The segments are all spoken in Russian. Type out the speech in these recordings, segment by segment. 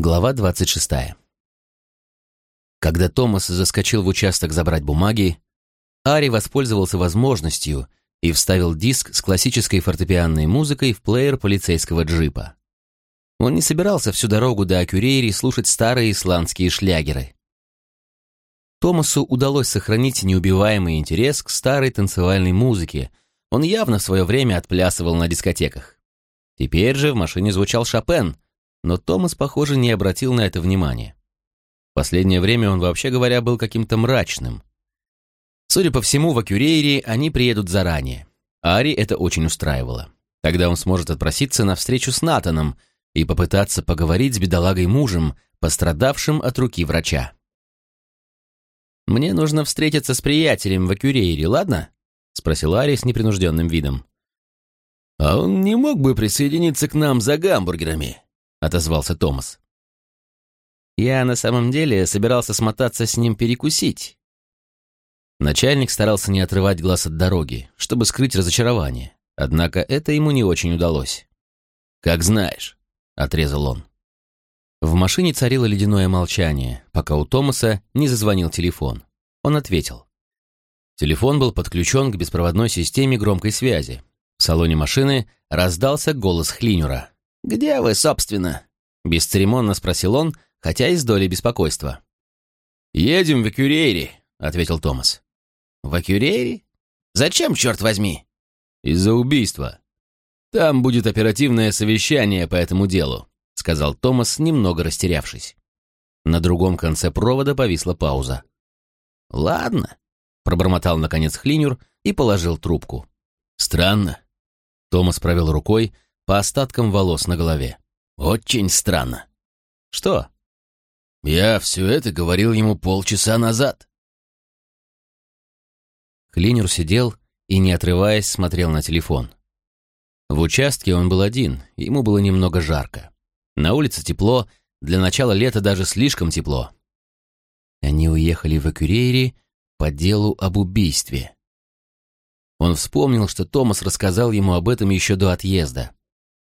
Глава 26. Когда Томас заскочил в участок забрать бумаги, Ари воспользовался возможностью и вставил диск с классической фортепианной музыкой в плеер полицейского джипа. Он не собирался всю дорогу до Акюрейри слушать старые исландские шлягеры. Томасу удалось сохранить неубиваемый интерес к старой танцевальной музыке. Он явно в свое время отплясывал на дискотеках. Теперь же в машине звучал Шопен — но Томас, похоже, не обратил на это внимания. В последнее время он, вообще говоря, был каким-то мрачным. Судя по всему, в Акюрейре они приедут заранее. Ари это очень устраивало. Тогда он сможет отпроситься на встречу с Натаном и попытаться поговорить с бедолагой-мужем, пострадавшим от руки врача. «Мне нужно встретиться с приятелем в Акюрейре, ладно?» — спросил Ари с непринужденным видом. «А он не мог бы присоединиться к нам за гамбургерами?» — отозвался Томас. «Я на самом деле собирался смотаться с ним перекусить». Начальник старался не отрывать глаз от дороги, чтобы скрыть разочарование, однако это ему не очень удалось. «Как знаешь», — отрезал он. В машине царило ледяное молчание, пока у Томаса не зазвонил телефон. Он ответил. Телефон был подключен к беспроводной системе громкой связи. В салоне машины раздался голос Хлинюра. «Где вы, собственно?» — бесцеремонно спросил он, хотя и с долей беспокойства. «Едем в Акюрейри», — ответил Томас. «В Акюрейри? Зачем, черт возьми?» «Из-за убийства. Там будет оперативное совещание по этому делу», — сказал Томас, немного растерявшись. На другом конце провода повисла пауза. «Ладно», — пробормотал наконец Хлинюр и положил трубку. «Странно». Томас провел рукой по остаткам волос на голове. «Очень странно». «Что?» «Я все это говорил ему полчаса назад». Клинер сидел и, не отрываясь, смотрел на телефон. В участке он был один, ему было немного жарко. На улице тепло, для начала лета даже слишком тепло. Они уехали в Экюрейри по делу об убийстве. Он вспомнил, что Томас рассказал ему об этом еще до отъезда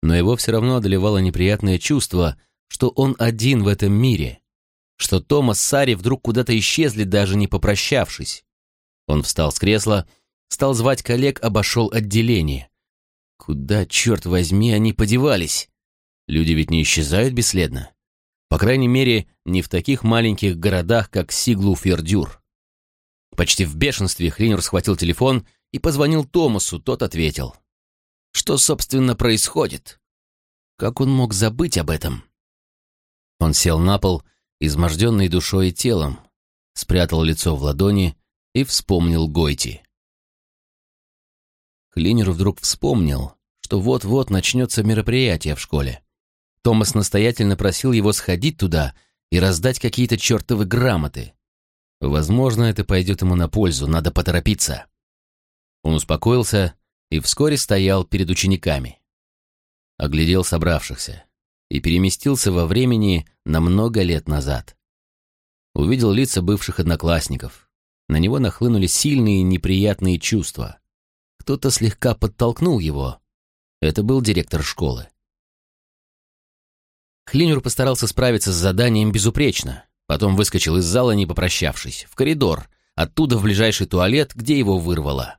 но его все равно одолевало неприятное чувство, что он один в этом мире, что Томас с Сари вдруг куда-то исчезли, даже не попрощавшись. Он встал с кресла, стал звать коллег, обошел отделение. Куда, черт возьми, они подевались? Люди ведь не исчезают бесследно. По крайней мере, не в таких маленьких городах, как Сиглу-Фердюр. Почти в бешенстве Хринер схватил телефон и позвонил Томасу, тот ответил. Что, собственно, происходит? Как он мог забыть об этом? Он сел на пол, изможденный душой и телом, спрятал лицо в ладони и вспомнил Гойти. Клинер вдруг вспомнил, что вот-вот начнется мероприятие в школе. Томас настоятельно просил его сходить туда и раздать какие-то чертовы грамоты. Возможно, это пойдет ему на пользу, надо поторопиться. Он успокоился и вскоре стоял перед учениками. Оглядел собравшихся и переместился во времени на много лет назад. Увидел лица бывших одноклассников. На него нахлынули сильные неприятные чувства. Кто-то слегка подтолкнул его. Это был директор школы. Хлинер постарался справиться с заданием безупречно. Потом выскочил из зала, не попрощавшись, в коридор, оттуда в ближайший туалет, где его вырвало.